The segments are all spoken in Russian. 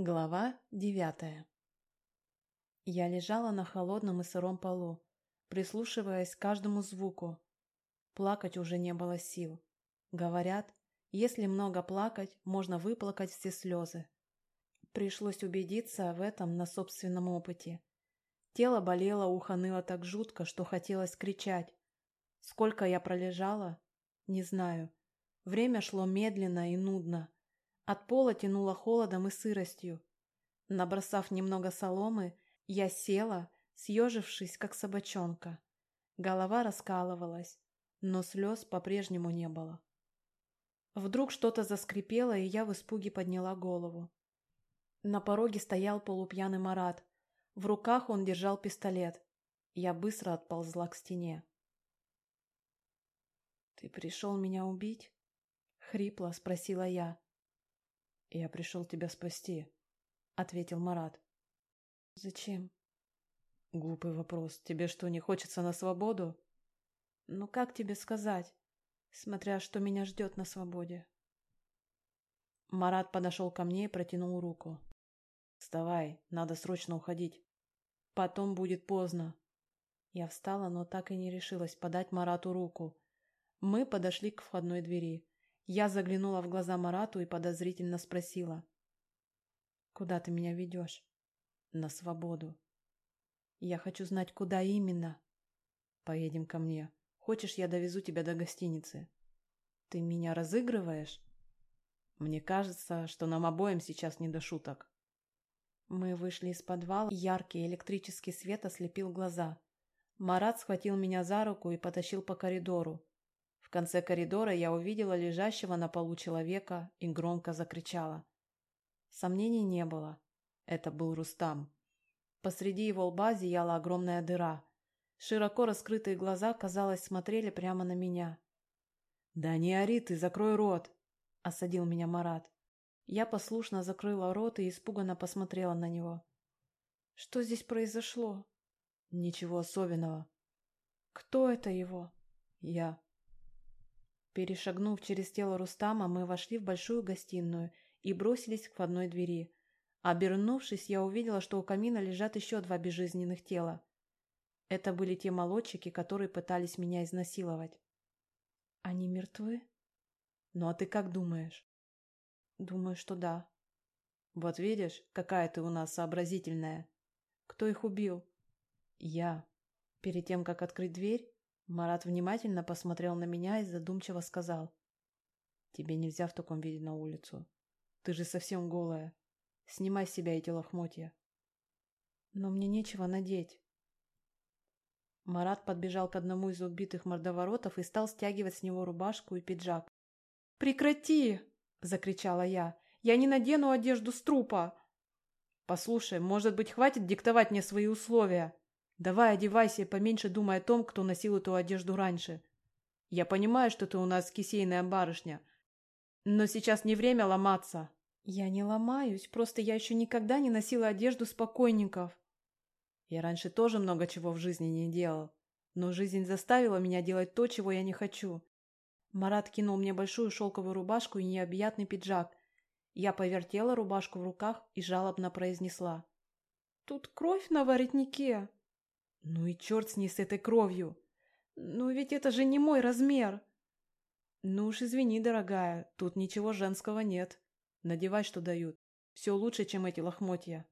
Глава девятая Я лежала на холодном и сыром полу, прислушиваясь к каждому звуку. Плакать уже не было сил. Говорят, если много плакать, можно выплакать все слезы. Пришлось убедиться в этом на собственном опыте. Тело болело, ухо ныло так жутко, что хотелось кричать. Сколько я пролежала? Не знаю. Время шло медленно и нудно. От пола тянуло холодом и сыростью. Набросав немного соломы, я села, съежившись, как собачонка. Голова раскалывалась, но слез по-прежнему не было. Вдруг что-то заскрипело, и я в испуге подняла голову. На пороге стоял полупьяный Марат. В руках он держал пистолет. Я быстро отползла к стене. «Ты пришел меня убить?» — хрипло спросила я. «Я пришел тебя спасти», — ответил Марат. «Зачем?» «Глупый вопрос. Тебе что, не хочется на свободу?» «Ну как тебе сказать, смотря что меня ждет на свободе?» Марат подошел ко мне и протянул руку. «Вставай, надо срочно уходить. Потом будет поздно». Я встала, но так и не решилась подать Марату руку. Мы подошли к входной двери. Я заглянула в глаза Марату и подозрительно спросила. «Куда ты меня ведешь?» «На свободу». «Я хочу знать, куда именно». «Поедем ко мне. Хочешь, я довезу тебя до гостиницы?» «Ты меня разыгрываешь?» «Мне кажется, что нам обоим сейчас не до шуток». Мы вышли из подвала, яркий электрический свет ослепил глаза. Марат схватил меня за руку и потащил по коридору. В конце коридора я увидела лежащего на полу человека и громко закричала. Сомнений не было. Это был Рустам. Посреди его лба зияла огромная дыра. Широко раскрытые глаза, казалось, смотрели прямо на меня. «Да не ори ты, закрой рот!» — осадил меня Марат. Я послушно закрыла рот и испуганно посмотрела на него. «Что здесь произошло?» «Ничего особенного». «Кто это его?» «Я». Перешагнув через тело Рустама, мы вошли в большую гостиную и бросились к входной двери. Обернувшись, я увидела, что у камина лежат еще два безжизненных тела. Это были те молодчики, которые пытались меня изнасиловать. Они мертвы? Ну а ты как думаешь? Думаю, что да. Вот видишь, какая ты у нас сообразительная. Кто их убил? Я. Перед тем, как открыть дверь, Марат внимательно посмотрел на меня и задумчиво сказал. «Тебе нельзя в таком виде на улицу. Ты же совсем голая. Снимай с себя эти лохмотья». «Но мне нечего надеть». Марат подбежал к одному из убитых мордоворотов и стал стягивать с него рубашку и пиджак. «Прекрати!» – закричала я. «Я не надену одежду с трупа!» «Послушай, может быть, хватит диктовать мне свои условия?» Давай одевайся и поменьше думай о том, кто носил эту одежду раньше. Я понимаю, что ты у нас кисейная барышня, но сейчас не время ломаться. Я не ломаюсь, просто я еще никогда не носила одежду спокойников. Я раньше тоже много чего в жизни не делал, но жизнь заставила меня делать то, чего я не хочу. Марат кинул мне большую шелковую рубашку и необъятный пиджак. Я повертела рубашку в руках и жалобно произнесла. «Тут кровь на воротнике!» Ну и черт с ней с этой кровью. Ну ведь это же не мой размер. Ну уж извини, дорогая, тут ничего женского нет. Надевай, что дают. Все лучше, чем эти лохмотья.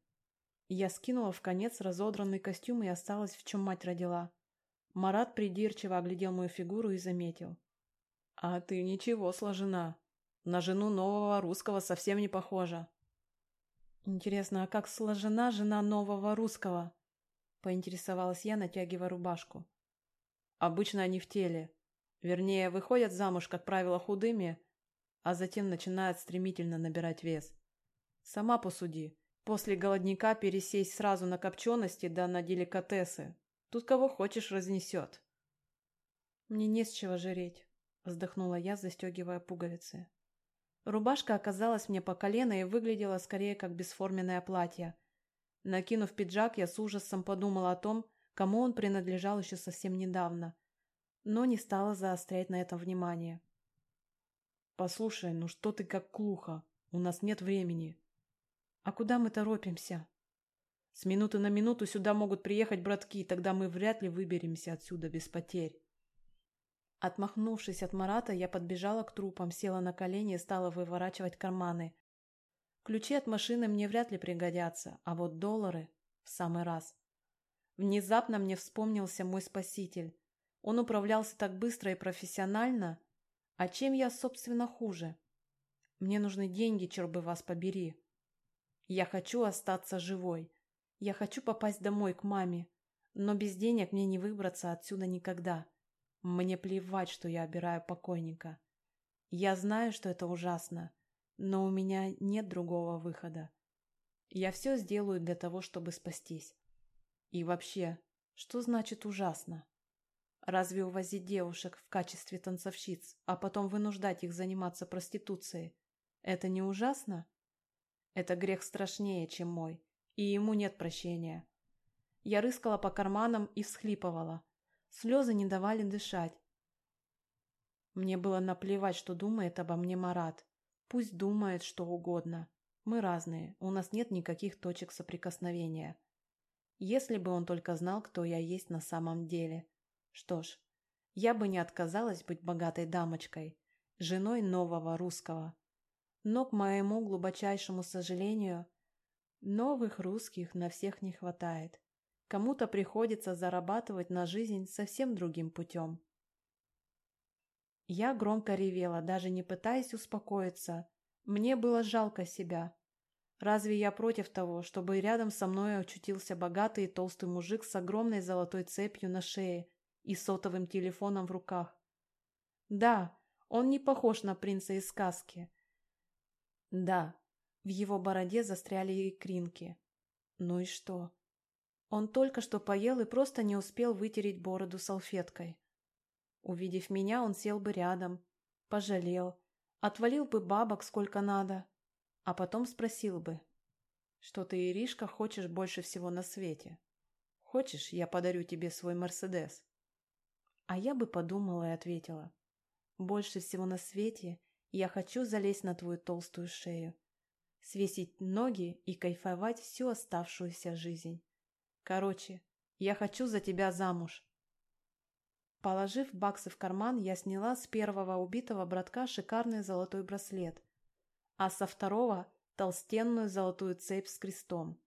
Я скинула в конец разодранный костюм и осталась, в чем мать родила. Марат придирчиво оглядел мою фигуру и заметил. «А ты ничего сложена. На жену нового русского совсем не похожа». «Интересно, а как сложена жена нового русского?» Поинтересовалась я, натягивая рубашку. Обычно они в теле. Вернее, выходят замуж, как правило, худыми, а затем начинают стремительно набирать вес. Сама посуди. После голодника пересесть сразу на копчености да на деликатесы. Тут кого хочешь разнесет. Мне не с чего жреть, вздохнула я, застегивая пуговицы. Рубашка оказалась мне по колено и выглядела скорее как бесформенное платье – Накинув пиджак, я с ужасом подумала о том, кому он принадлежал еще совсем недавно, но не стала заострять на этом внимание. «Послушай, ну что ты как клуха? У нас нет времени». А куда мы торопимся? С минуты на минуту сюда могут приехать братки, тогда мы вряд ли выберемся отсюда без потерь. Отмахнувшись от Марата, я подбежала к трупам, села на колени и стала выворачивать карманы. Ключи от машины мне вряд ли пригодятся, а вот доллары в самый раз. Внезапно мне вспомнился мой спаситель. Он управлялся так быстро и профессионально. А чем я, собственно, хуже? Мне нужны деньги, черт бы вас побери. Я хочу остаться живой. Я хочу попасть домой к маме. Но без денег мне не выбраться отсюда никогда. Мне плевать, что я обираю покойника. Я знаю, что это ужасно, но у меня нет другого выхода. Я все сделаю для того, чтобы спастись. И вообще, что значит ужасно? Разве увозить девушек в качестве танцовщиц, а потом вынуждать их заниматься проституцией, это не ужасно? Это грех страшнее, чем мой, и ему нет прощения. Я рыскала по карманам и всхлипывала. Слезы не давали дышать. Мне было наплевать, что думает обо мне Марат. Пусть думает что угодно. Мы разные, у нас нет никаких точек соприкосновения. Если бы он только знал, кто я есть на самом деле. Что ж, я бы не отказалась быть богатой дамочкой, женой нового русского. Но, к моему глубочайшему сожалению, новых русских на всех не хватает. Кому-то приходится зарабатывать на жизнь совсем другим путем. Я громко ревела, даже не пытаясь успокоиться. Мне было жалко себя. Разве я против того, чтобы рядом со мной очутился богатый и толстый мужик с огромной золотой цепью на шее и сотовым телефоном в руках? Да, он не похож на принца из сказки. Да, в его бороде застряли икринки. Ну и что? Он только что поел и просто не успел вытереть бороду салфеткой. Увидев меня, он сел бы рядом, пожалел, отвалил бы бабок сколько надо, а потом спросил бы, что ты, Иришка, хочешь больше всего на свете. Хочешь, я подарю тебе свой Мерседес? А я бы подумала и ответила, больше всего на свете я хочу залезть на твою толстую шею, свесить ноги и кайфовать всю оставшуюся жизнь. Короче, я хочу за тебя замуж. Положив баксы в карман, я сняла с первого убитого братка шикарный золотой браслет, а со второго – толстенную золотую цепь с крестом.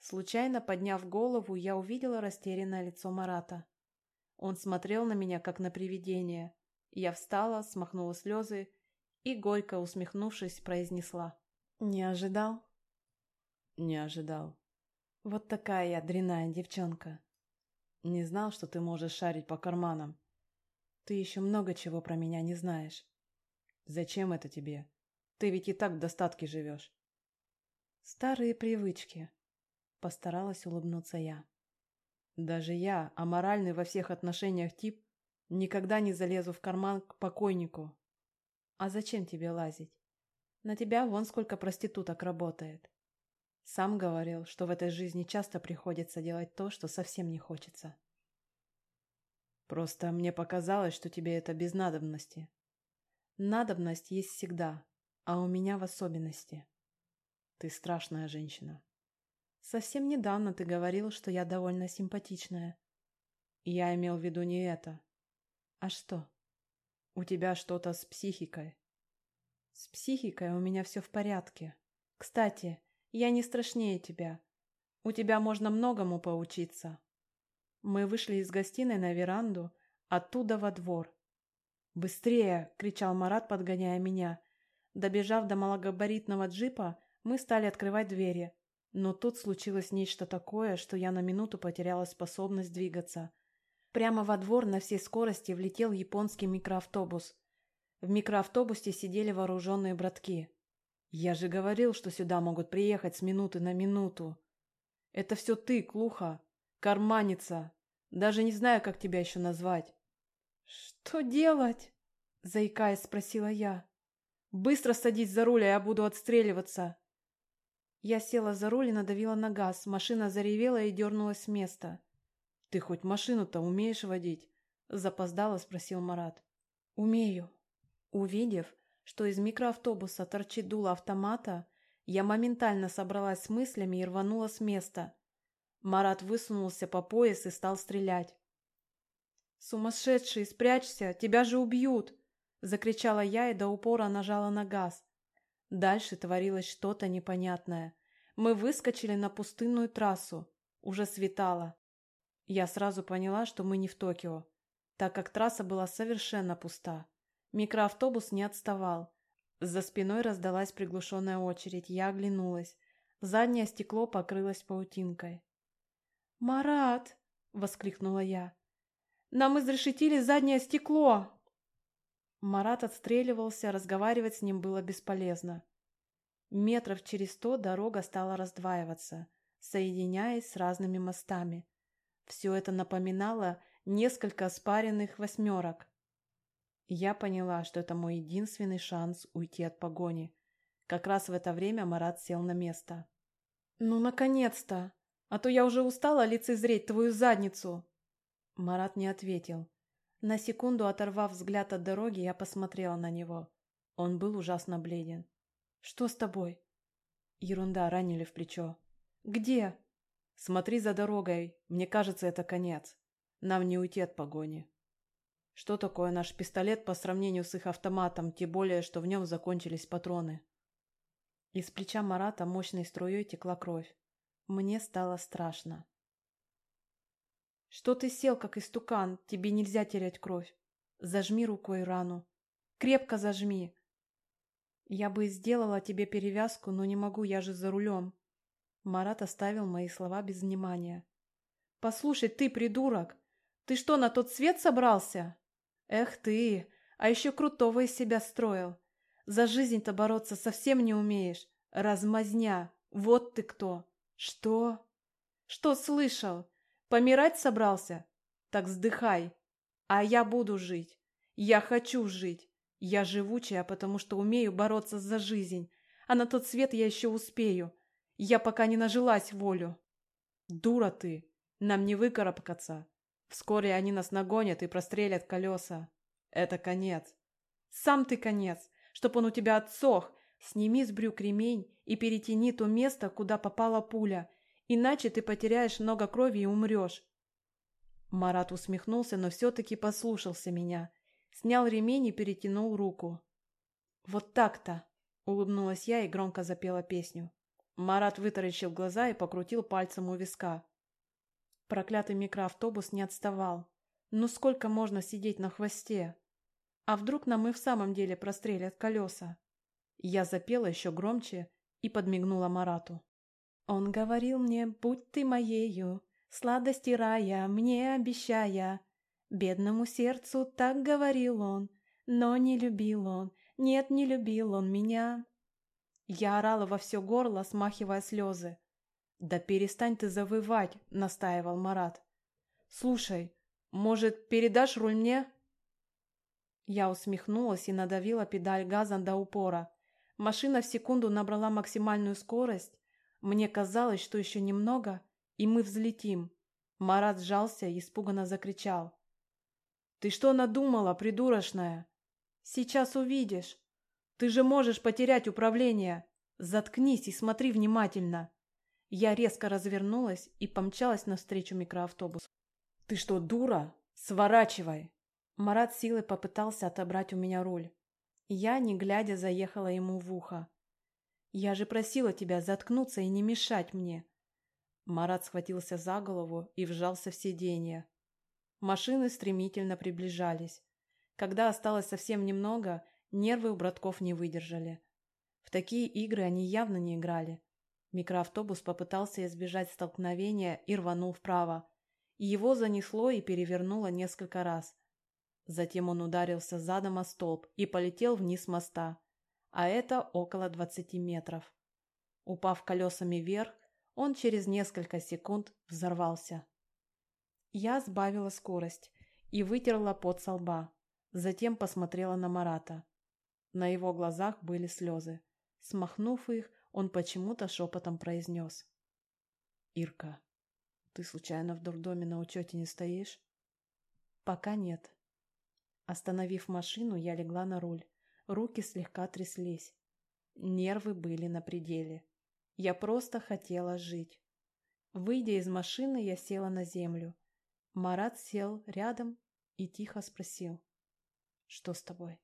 Случайно подняв голову, я увидела растерянное лицо Марата. Он смотрел на меня, как на привидение. Я встала, смахнула слезы и, горько усмехнувшись, произнесла. «Не ожидал?» «Не ожидал», вот такая я дрянная девчонка. Не знал, что ты можешь шарить по карманам. Ты еще много чего про меня не знаешь. Зачем это тебе? Ты ведь и так в достатке живешь. Старые привычки. Постаралась улыбнуться я. Даже я, аморальный во всех отношениях тип, никогда не залезу в карман к покойнику. А зачем тебе лазить? На тебя вон сколько проституток работает. Сам говорил, что в этой жизни часто приходится делать то, что совсем не хочется. Просто мне показалось, что тебе это без надобности. Надобность есть всегда, а у меня в особенности. Ты страшная женщина. Совсем недавно ты говорил, что я довольно симпатичная. Я имел в виду не это. А что? У тебя что-то с психикой. С психикой у меня все в порядке. Кстати, я не страшнее тебя. У тебя можно многому поучиться. Мы вышли из гостиной на веранду, оттуда во двор. «Быстрее!» — кричал Марат, подгоняя меня. Добежав до малогабаритного джипа, мы стали открывать двери. Но тут случилось нечто такое, что я на минуту потеряла способность двигаться. Прямо во двор на всей скорости влетел японский микроавтобус. В микроавтобусе сидели вооруженные братки. Я же говорил, что сюда могут приехать с минуты на минуту. Это все ты, Клуха, карманница. Даже не знаю, как тебя еще назвать. Что делать? Заикаясь, спросила я. Быстро садись за руль, а я буду отстреливаться. Я села за руль и надавила на газ. Машина заревела и дернулась с места. Ты хоть машину-то умеешь водить? Запоздало спросил Марат. Умею. Увидев, что из микроавтобуса торчит дуло автомата, Я моментально собралась с мыслями и рванула с места. Марат высунулся по пояс и стал стрелять. «Сумасшедший, спрячься, тебя же убьют!» Закричала я и до упора нажала на газ. Дальше творилось что-то непонятное. Мы выскочили на пустынную трассу. Уже светало. Я сразу поняла, что мы не в Токио, так как трасса была совершенно пуста. Микроавтобус не отставал. За спиной раздалась приглушенная очередь. Я оглянулась. Заднее стекло покрылось паутинкой. «Марат!» — воскликнула я. «Нам изрешетили заднее стекло!» Марат отстреливался, разговаривать с ним было бесполезно. Метров через сто дорога стала раздваиваться, соединяясь с разными мостами. Все это напоминало несколько спаренных восьмерок. Я поняла, что это мой единственный шанс уйти от погони. Как раз в это время Марат сел на место. «Ну, наконец-то! А то я уже устала лицезреть твою задницу!» Марат не ответил. На секунду оторвав взгляд от дороги, я посмотрела на него. Он был ужасно бледен. «Что с тобой?» Ерунда, ранили в плечо. «Где?» «Смотри за дорогой. Мне кажется, это конец. Нам не уйти от погони». Что такое наш пистолет по сравнению с их автоматом, тем более, что в нем закончились патроны? Из плеча Марата мощной струей текла кровь. Мне стало страшно. Что ты сел, как истукан? Тебе нельзя терять кровь. Зажми рукой рану. Крепко зажми. Я бы сделала тебе перевязку, но не могу, я же за рулем. Марат оставил мои слова без внимания. Послушай, ты, придурок, ты что, на тот свет собрался? Эх ты, а еще крутого из себя строил. За жизнь-то бороться совсем не умеешь. Размазня, вот ты кто. Что? Что слышал? Помирать собрался? Так вздыхай. А я буду жить. Я хочу жить. Я живучая, потому что умею бороться за жизнь. А на тот свет я еще успею. Я пока не нажилась волю. Дура ты. Нам не выкарабкаться. Вскоре они нас нагонят и прострелят колеса. Это конец. Сам ты конец. Чтоб он у тебя отсох. Сними с брюк ремень и перетяни то место, куда попала пуля. Иначе ты потеряешь много крови и умрешь. Марат усмехнулся, но все-таки послушался меня. Снял ремень и перетянул руку. «Вот так-то!» — улыбнулась я и громко запела песню. Марат вытаращил глаза и покрутил пальцем у виска. Проклятый микроавтобус не отставал. Ну сколько можно сидеть на хвосте? А вдруг нам и в самом деле прострелят колеса? Я запела еще громче и подмигнула Марату. Он говорил мне, будь ты моею, сладости рая мне обещая. Бедному сердцу так говорил он, но не любил он, нет, не любил он меня. Я орала во все горло, смахивая слезы. «Да перестань ты завывать», — настаивал Марат. «Слушай, может, передашь руль мне?» Я усмехнулась и надавила педаль газа до упора. Машина в секунду набрала максимальную скорость, мне казалось, что еще немного, и мы взлетим. Марат сжался и испуганно закричал. «Ты что надумала, придурочная? Сейчас увидишь. Ты же можешь потерять управление. Заткнись и смотри внимательно». Я резко развернулась и помчалась навстречу микроавтобусу. «Ты что, дура? Сворачивай!» Марат силой попытался отобрать у меня руль. Я, не глядя, заехала ему в ухо. Я же просила тебя заткнуться и не мешать мне. Марат схватился за голову и вжался в сиденье. Машины стремительно приближались. Когда осталось совсем немного, нервы у братков не выдержали. В такие игры они явно не играли. Микроавтобус попытался избежать столкновения и рванул вправо. Его занесло и перевернуло несколько раз. Затем он ударился задом о столб и полетел вниз моста а это около 20 метров. Упав колесами вверх, он через несколько секунд взорвался. Я сбавила скорость и вытерла пот со лба. Затем посмотрела на Марата. На его глазах были слезы. Смахнув их, он почему-то шепотом произнес. «Ирка, ты случайно в дурдоме на учете не стоишь?» «Пока нет». Остановив машину, я легла на руль. Руки слегка тряслись. Нервы были на пределе. Я просто хотела жить. Выйдя из машины, я села на землю. Марат сел рядом и тихо спросил. «Что с тобой?»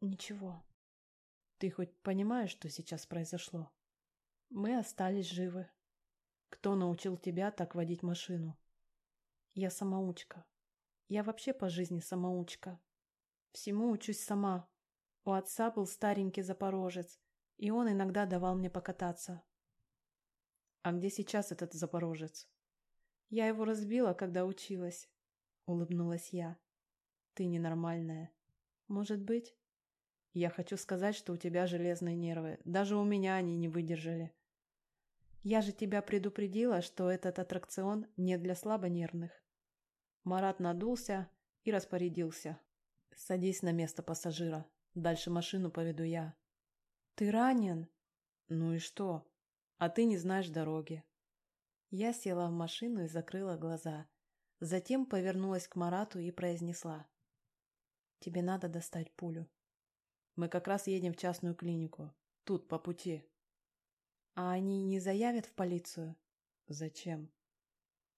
«Ничего». «Ты хоть понимаешь, что сейчас произошло?» «Мы остались живы. Кто научил тебя так водить машину?» «Я самоучка. Я вообще по жизни самоучка. Всему учусь сама. У отца был старенький запорожец, и он иногда давал мне покататься. А где сейчас этот запорожец? Я его разбила, когда училась, улыбнулась я. Ты ненормальная. Может быть? Я хочу сказать, что у тебя железные нервы. Даже у меня они не выдержали. Я же тебя предупредила, что этот аттракцион не для слабонервных. Марат надулся и распорядился. Садись на место пассажира. Дальше машину поведу я. Ты ранен? Ну и что? А ты не знаешь дороги. Я села в машину и закрыла глаза. Затем повернулась к Марату и произнесла. Тебе надо достать пулю. Мы как раз едем в частную клинику. Тут, по пути. А они не заявят в полицию? Зачем?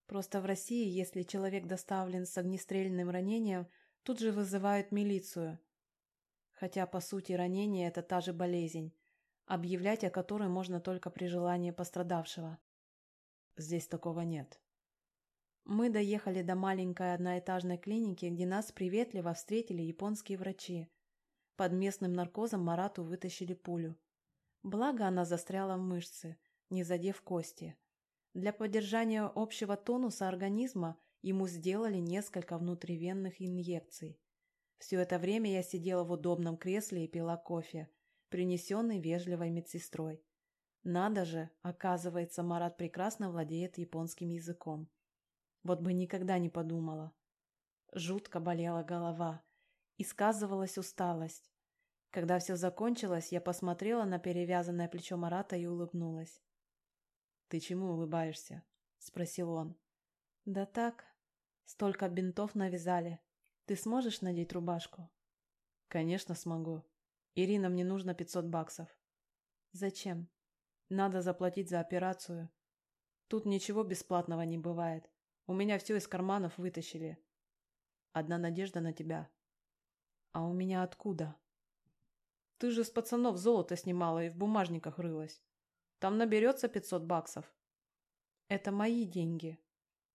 Просто в России, если человек доставлен с огнестрельным ранением, тут же вызывают милицию. Хотя, по сути, ранение – это та же болезнь, объявлять о которой можно только при желании пострадавшего. Здесь такого нет. Мы доехали до маленькой одноэтажной клиники, где нас приветливо встретили японские врачи. Под местным наркозом Марату вытащили пулю. Благо она застряла в мышце, не задев кости. Для поддержания общего тонуса организма ему сделали несколько внутривенных инъекций. Все это время я сидела в удобном кресле и пила кофе, принесенный вежливой медсестрой. Надо же, оказывается, Марат прекрасно владеет японским языком. Вот бы никогда не подумала. Жутко болела голова и сказывалась усталость. Когда все закончилось, я посмотрела на перевязанное плечо Марата и улыбнулась. «Ты чему улыбаешься?» — спросил он. «Да так. Столько бинтов навязали. Ты сможешь надеть рубашку? Конечно, смогу. Ирина, мне нужно 500 баксов. Зачем? Надо заплатить за операцию. Тут ничего бесплатного не бывает. У меня все из карманов вытащили. Одна надежда на тебя. А у меня откуда? Ты же с пацанов золото снимала и в бумажниках рылась. Там наберется 500 баксов. Это мои деньги.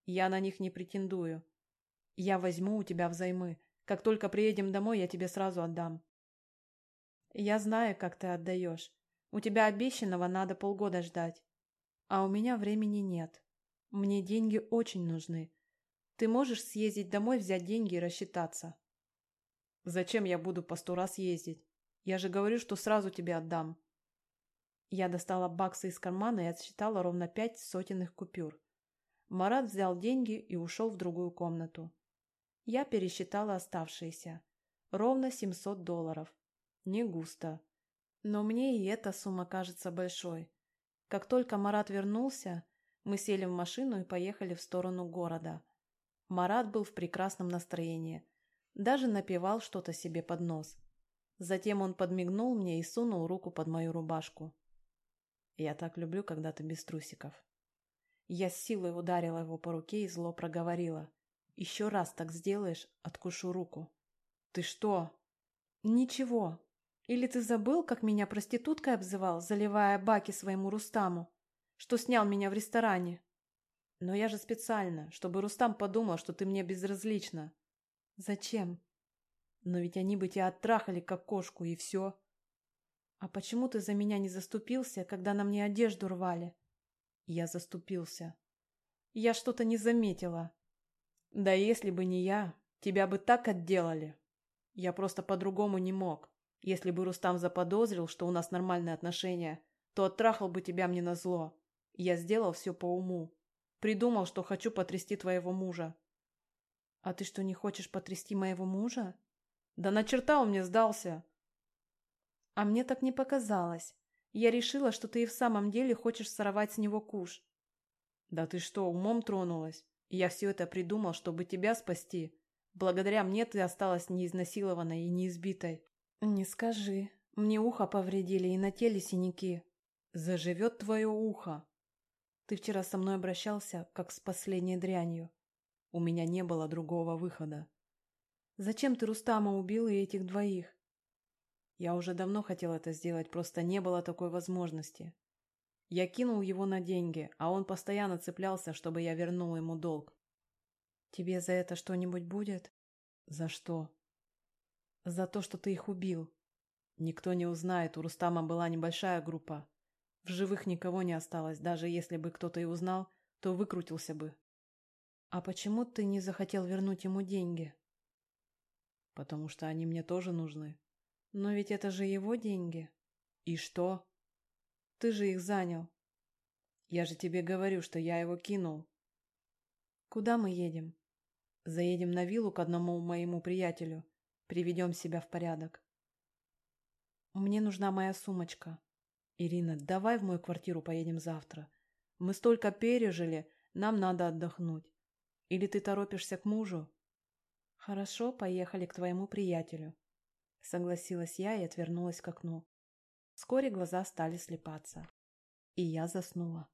Я на них не претендую. Я возьму у тебя взаймы. Как только приедем домой, я тебе сразу отдам. Я знаю, как ты отдаешь. У тебя обещанного надо полгода ждать. А у меня времени нет. Мне деньги очень нужны. Ты можешь съездить домой, взять деньги и рассчитаться. Зачем я буду по сто раз ездить? Я же говорю, что сразу тебе отдам. Я достала баксы из кармана и отсчитала ровно пять сотенных купюр. Марат взял деньги и ушел в другую комнату. Я пересчитала оставшиеся. Ровно 700 долларов. Не густо. Но мне и эта сумма кажется большой. Как только Марат вернулся, мы сели в машину и поехали в сторону города. Марат был в прекрасном настроении. Даже напевал что-то себе под нос. Затем он подмигнул мне и сунул руку под мою рубашку. Я так люблю, когда ты без трусиков. Я с силой ударила его по руке и зло проговорила. Еще раз так сделаешь, откушу руку. Ты что? Ничего. Или ты забыл, как меня проституткой обзывал, заливая баки своему Рустаму, что снял меня в ресторане? Но я же специально, чтобы Рустам подумал, что ты мне безразлична. Зачем? Но ведь они бы тебя оттрахали, как кошку, и все. А почему ты за меня не заступился, когда на мне одежду рвали? Я заступился. Я что-то не заметила. Да если бы не я, тебя бы так отделали. Я просто по-другому не мог. Если бы Рустам заподозрил, что у нас нормальные отношения, то оттрахал бы тебя мне на зло. Я сделал все по уму. Придумал, что хочу потрясти твоего мужа. А ты что, не хочешь потрясти моего мужа? Да на черта он мне сдался. А мне так не показалось. Я решила, что ты и в самом деле хочешь сорвать с него куш. Да ты что, умом тронулась? Я все это придумал, чтобы тебя спасти. Благодаря мне ты осталась неизнасилованной и неизбитой. Не скажи. Мне ухо повредили и на теле синяки. Заживет твое ухо. Ты вчера со мной обращался, как с последней дрянью. У меня не было другого выхода. Зачем ты Рустама убил и этих двоих? Я уже давно хотел это сделать, просто не было такой возможности. Я кинул его на деньги, а он постоянно цеплялся, чтобы я вернул ему долг. Тебе за это что-нибудь будет? За что? За то, что ты их убил. Никто не узнает, у Рустама была небольшая группа. В живых никого не осталось, даже если бы кто-то и узнал, то выкрутился бы. А почему ты не захотел вернуть ему деньги? Потому что они мне тоже нужны. Но ведь это же его деньги. И что? Ты же их занял. Я же тебе говорю, что я его кинул. Куда мы едем? Заедем на виллу к одному моему приятелю. Приведем себя в порядок. Мне нужна моя сумочка. Ирина, давай в мою квартиру поедем завтра. Мы столько пережили, нам надо отдохнуть. Или ты торопишься к мужу? Хорошо, поехали к твоему приятелю. Согласилась я и отвернулась к окну. Вскоре глаза стали слепаться. И я заснула.